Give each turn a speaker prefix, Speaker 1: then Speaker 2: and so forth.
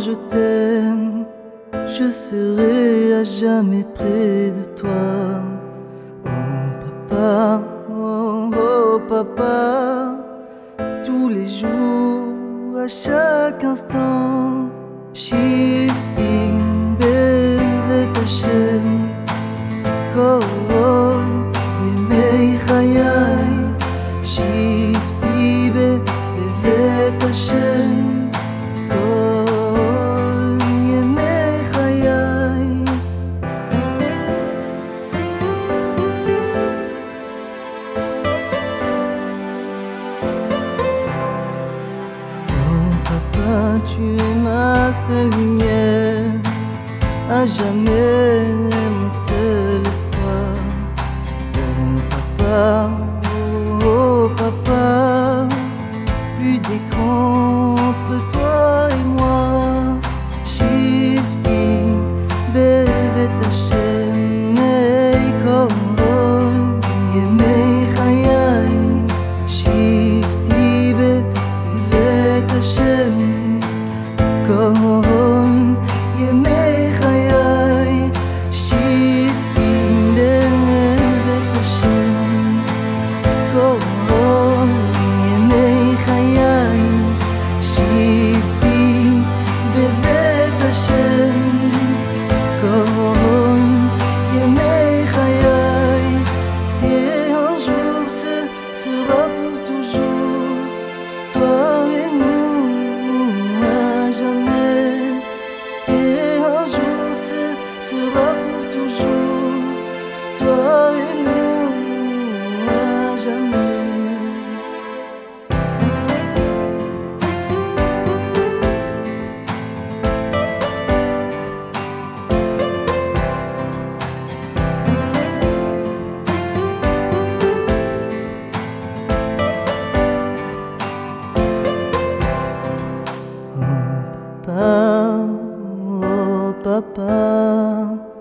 Speaker 1: je t'aime, je serai à jamais près de toi. Oh papa, oh, oh papa, tous les jours, à chaque instant, shifting, Hashem, tu es ma seule lumière, à jamais mon seul espoir. Oh papa, oh, oh papa, plus d'écran entre toi et moi. Et un jour, ce sera pour toujours. Toi et nous moi jamais. Et un jour, ce sera pour toujours. Bubble.